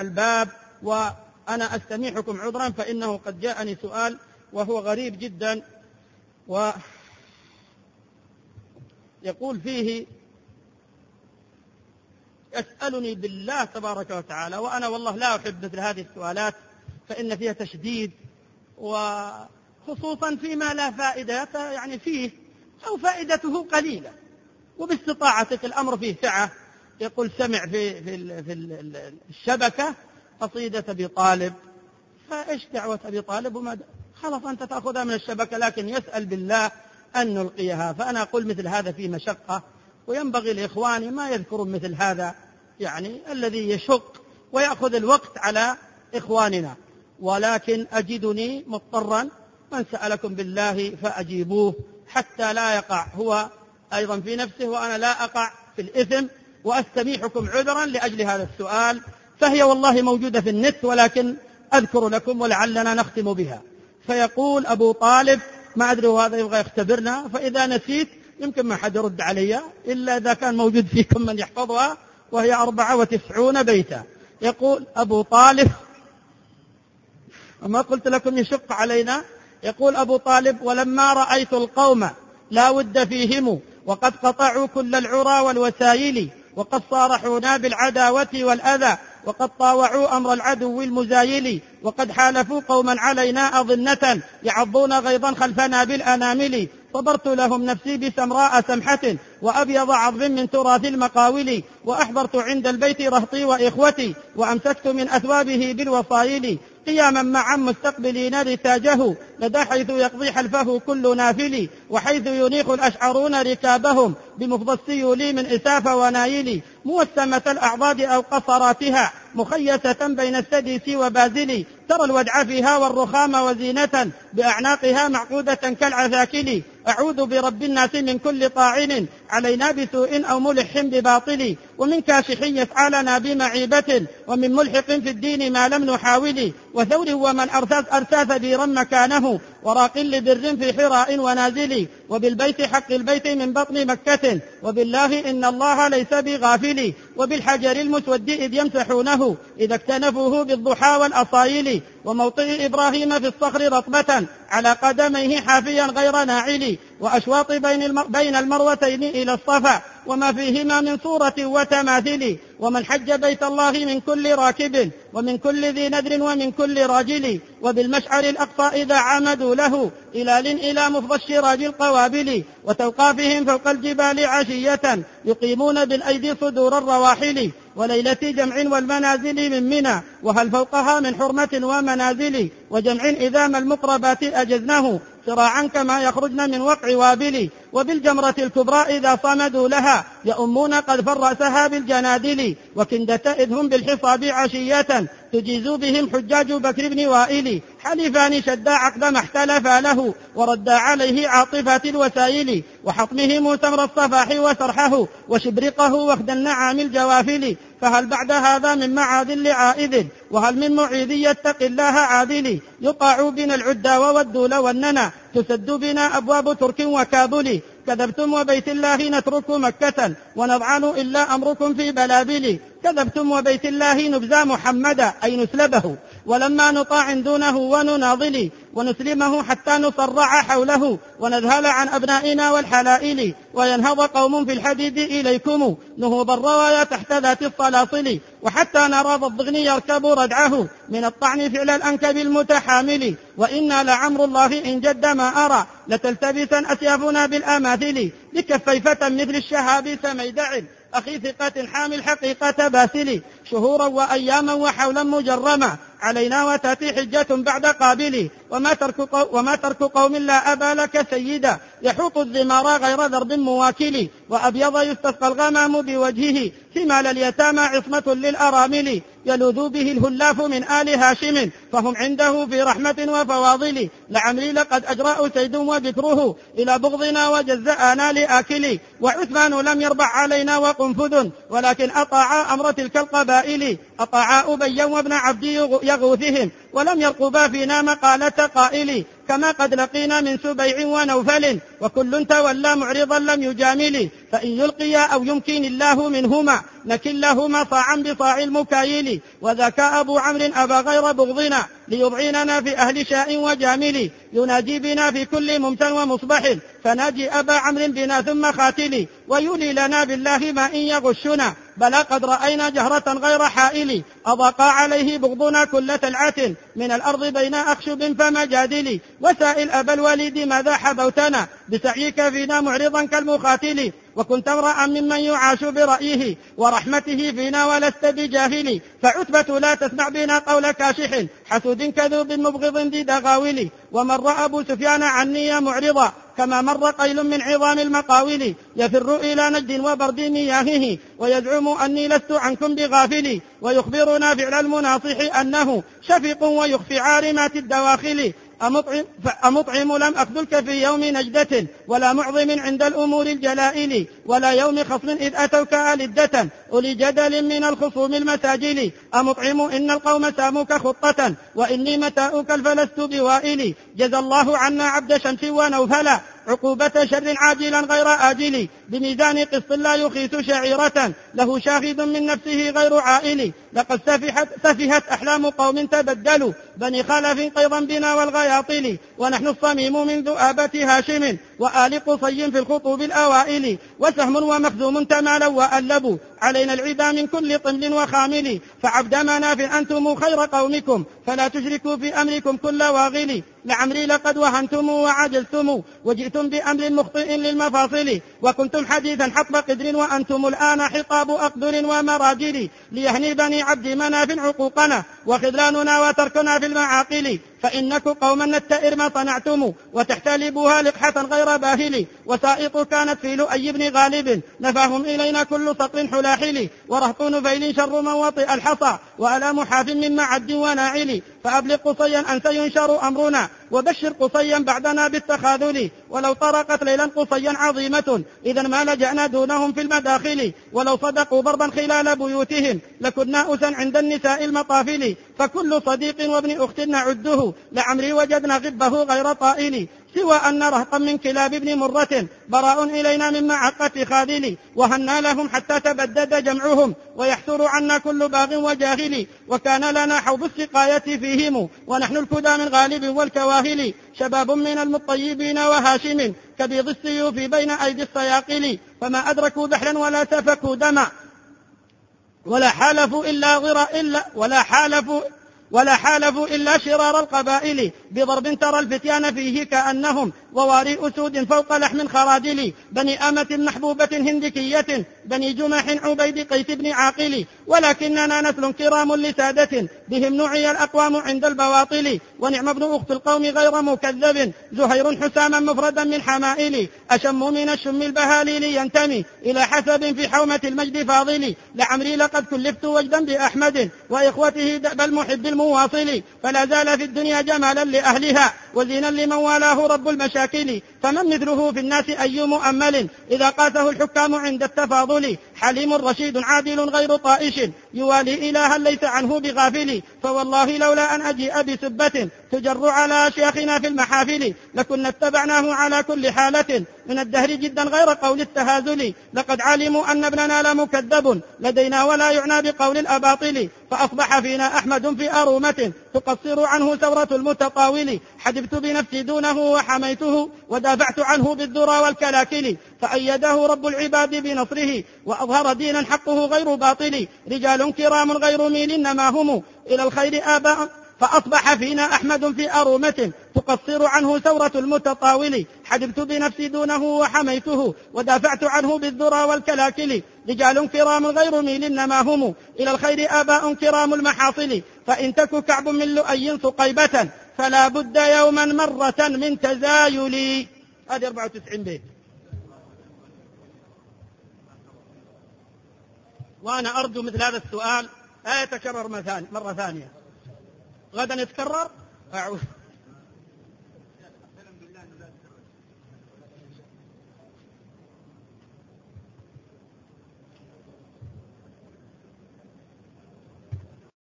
الباب وأنا أستميحكم عذرا فإنه قد جاءني سؤال وهو غريب جدا ويقول فيه يسألني بالله تبارك وتعالى وأنا والله لا أحب مثل هذه السؤالات فإن فيها تشديد وخصوصا فيما لا فائدة يعني فيه أو فائدته قليلة وباستطاعتك الأمر فيه سعة يقول سمع في في في الشبكة قصيدة أبي طالب. فإيش دعوة أبي طالب وما خلاص أنت تأخذها من الشبكة لكن يسأل بالله أن نلقيها. فأنا أقول مثل هذا فيه مشقة وينبغي لإخواني ما يذكرون مثل هذا يعني الذي يشق ويأخذ الوقت على إخواننا. ولكن أجدني مضطرا من سألكم بالله فأجيبوه حتى لا يقع. هو أيضا في نفسه وأنا لا أقع في الإثم وأستميحكم عذرا لأجل هذا السؤال فهي والله موجودة في النت ولكن أذكر لكم ولعلنا نختم بها. فيقول أبو طالب ما أدري هذا يبغى يختبرنا فإذا نسيت يمكن ما حد يرد علي إلا إذا كان موجود فيكم من يحفظها وهي أربعة وتسعون بيتا. يقول أبو طالب وما قلت لكم يشق علينا؟ يقول أبو طالب ولما رأيت القوم لا ود فيهم وقد قطعوا كل العرى والوسائل وقد صارحونا بالعداوة والأذى وقد طاوعوا أمر العدو المزايل وقد حالفوا قوما علينا أظنة يعضون غيظا خلفنا بالأنامل. صبرت لهم نفسي بسمراء سمحة وأبيض عظم من تراث المقاول وأحضرت عند البيت رهطي وإخوتي وأمسكت من أثوابه بالوصايل. قياما معا مستقبلين رتاجه لدى حيث يقضي حلفه كل نافل وحيث ينيخ الأشعرون ركابهم. بمفضى السيول من إساف ونايل موسمة الأعضاد أو قصراتها مخيسة بين السديس وبازل ترى الودع فيها والرخام وزينة بأعناقها معقودة كالعذاكل أعوذ برب الناس من كل طاعن علينا بسوء أو ملح بباطل. ومن كاشح يسعى لنا بمعيبة ومن ملحق في الدين ما لم نحاول. وثور ومن أرثاث أرثاث ديرا مكانه وراق لبر في حراء ونازل وبالبيت حق البيت من بطن مكة وبالله إن الله ليس بغافل وبالحجر المسود إذ يمسحونه إذا اكتنفوه بالضحى والأصايل وموطئ إبراهيم في الصخر رطبة على قدميه حافيا غير ناعل وأشواط بين, بين المروتين إلى الصفا وما فيهما من صورة وتماثل ومن حج بيت الله من كل راكب ومن كل ذي ندر ومن كل راجل وبالمشعر الأقصى إذا عمدوا له إلال إلى مفضى الشراج القوابل وتوقافهم فوق الجبال عشية يقيمون بالأيدي صدور الرواحل وليلة جمع والمنازل من منى وهل فوقها من حرمة ومنازل وجمع إذا ما المقربات أجزناه صراعا كما يخرجن من وقع وابل وبالجمرة الكبرى إذا صمدوا لها يؤمون قد فرسها بالجنادل وكندة إذ هم بالحصاب عشية تجيز بهم حجاج بكر بن وائل حلفان شدا عقد ما احتلفا له وردا عليه عاطفات الوسائل وحطمهم تمر الصفاح وسرحه وشبرقه وخد النعام الجوافل. فهل بعد هذا من معاذ لعائذ؟ وهل من معيذ يتقي الله عادل؟ يطاع بنا العدى والدول والننا. تسد بنا أبواب ترك وكابل. كذبتم وبيت الله نترك مكة. ونضعن إلا أمركم في بلابل. كذبتم وبيت الله نبزى محمدا أي نسلبه. ولما نطاع دونه ونناضل ونسلمه حتى نصرع حوله ونذهل عن أبنائنا والحلائل وينهض قوم في الحديد إليكم نهوض الروايا تحت ذات الصلاصل وحتى نرى الضغن يركب ردعه من الطعن فعل الأنكب المتحامل وإنا لعمر الله إن جد ما أرى لتلتبسن أسيافنا بالأماثل لكفيفة مثل الشهاب سميدع أخي ثقة حامل حقيقة باسل شهورا وأياما وحولا مجرما علينا وتأتي حجة بعد قابل وما ترك, وما ترك قوم لا أبا لك سيدا. يحوط الزمار غير ذرب مواكل وأبيض يستسقى الغمام بوجهه ثمال اليتامى عصمة للأرامل. يلوذ به الهلاف من آل هاشم فهم عنده في رحمة وفواضل. لعمري لقد أجرأ سيد وذكره إلى بغضنا وجزأنا لآكل وعثمان لم يربع علينا وقنفذ ولكن أطاعا أمر تلك القبائل. أطاعا أبيا وابن عبد يغوثهم. ولم يرقبا فينا مقالة قائل كما قد لقينا من سبيع ونوفل وكل تولى معرضا لم يجامل فإن يلقيا أو يمكن الله منهما لكلهما صاعا بصاع المكايل. وذاك أبو عمرو أبى غير بغضنا ليضعيننا في أهل شاء وجامل. يناجي بنا في كل ممتن ومصبح فناجي أبا عمرو بنا ثم خاتل. ويولي لنا بالله ما إن يغشنا بلى قد رأينا جهرة غير حائل. أضاق عليه بغضنا كل تلعة من الأرض بين أخشب فمجادل. وسائل أبا الوليد ماذا حبوتنا بسعيك فينا معرضا كالمخاتل وكنت امرأ ممن يعاش برأيه ورحمته فينا ولست بجاهل. فعتبة لا تسمع بنا قول كاشح. حسود كذوب مبغض ذي دغاول. ومر أبو سفيان عني معرضا. كما مر قيل من عظام المقاول. يفر إلى نجد وبرد مياهه. ويزعم أني لست عنكم بغافل. ويخبرنا فعل المناصح أنه شفيق ويخفي عارمات الدواخل. أمطعم, أمطعم لم أخذلك في يوم نجدة ولا معظم عند الأمور الجلائل ولا يوم خصم إذ أتوك ألدة. أولي جدل من الخصوم المساجل. أمطعم إن القوم ساموك خطة وإني متاؤك الفلست بوائل. جزى الله عنا عبد شمس ونوفلا عقوبة شر عاجلا غير آجل بميزان قسط لا يخيس شعيرة. له شاهد من نفسه غير عائل. لقد سفحت, سفهت أحلام قوم تبدلوا. بني خلف قيضا بنا والغياطل. ونحن الصميم من ذؤابة هاشم. وآل قصي في الخطوب الأوائل وسهم ومخزوم تمالوا وألبوا علينا العدا من كل طمل وخامل. فعبد مناف أنتم خير قومكم. فلا تشركوا في أمركم كل واغل. لعمري لقد وهنتم وعجزتم وجئتم بأمر مخطئ للمفاصل. وكنتم حديثا حطب قدر وأنتم الآن حطاب أقدر ومراجل. ليهني بني عبد مناف عقوقنا. وخذلاننا وتركنا في المعاقل. فإنكم قوما نتئر ما صنعتم وتحتلبوها لقحة غير باهل. وسائط كانت في لؤي بن غالب. نفاهم إلينا كل سطر حلاحل. ورهط نفيل شر من وطئ الحصى. وألام حاف من معد وناعل فأبلغ قصيا أن سينشر أمرنا وبشر قصيا بعدنا بالتخاذل. ولو طرقت ليلا قصيا عظيمة. إذا ما لجأنا دونهم في المداخل. ولو صدقوا ضربا خلال بيوتهم لكنا أسا عند النساء المطافل. فكل صديق وابن أخت نعده. لعمري وجدنا غبه غير طائل. سوى أن رهقا من كلاب ابن مرة براء إلينا من معقة خاذل وهنا لهم حتى تبدد جمعهم ويحسر عنا كل باغ وجاهل وكان لنا حوض السقاية فيهم ونحن الكدى من غالب والكواهل شباب من المطيبين وهاشم كبيض السيوف بين أيدي الصياقل فما أدركوا بحرا ولا سفكوا دما ولا حالفوا إلا غرا إلا ولا حالفوا ولا حالفوا إلا شرار القبائل بضرب ترى الفتيان فيه كأنهم وواري أسود فوق لحم خرادل بني أمة محبوبة هندكية بني جمح عبيد قيس بن عاقل ولكننا نسل كرام لسادة بهم نعي الأقوام عند البواطل. ونعم ابن أخت القوم غير مكذب. زهير حساما مفردا من حمائل. أشم من الشم البهاليل ينتمي إلى حسب في حومة المجد فاضل. لعمري لقد كلفت وجدا بأحمد وإخوته دأب المحب المواصل. فلا زال في الدنيا جمالا لأهلها. وزينا لمن والاه رب المشاكل فمن مثله في الناس أي مؤمل إذا قاسه الحكام عند التفاضل حليم رشيد عادل غير طائش يوالي إلها ليس عنه بغافل فوالله لولا أن أجيء بسبة تجر على شيخنا في المحافل لكنا اتبعناه على كل حالة. من الدهر جدا غير قول التهازل. لقد علموا أن ابننا لمكذب لدينا ولا يعنى بقول الأباطل. فأصبح فينا أحمد في أرومة. تقصر عنه ثورة المتطاول. حدبت بنفسي دونه وحميته ودافعت عنه بالذرى والكلاكل. فأيده رب العباد بنصره. وأظهر دينا حقه غير باطل. رجال كرام غير ميل نما هم. إلى الخير آباء. فأصبح فينا أحمد في أرومة. تقصر عنه ثورة المتطاول. حجبت بنفسي دونه وحميته ودافعت عنه بالذرى والكلاكل. رجال كرام غير ميل نما هم. إلى الخير آباء كرام المحاصل. فإن تك كعب من لؤي ثقيبة فلا بد يوما مرة من تزايل. هذه 94 بيت. وأنا أرجو مثل هذا السؤال لا يتكرر مرة ثانية. غدا يتكرر؟ أعوذ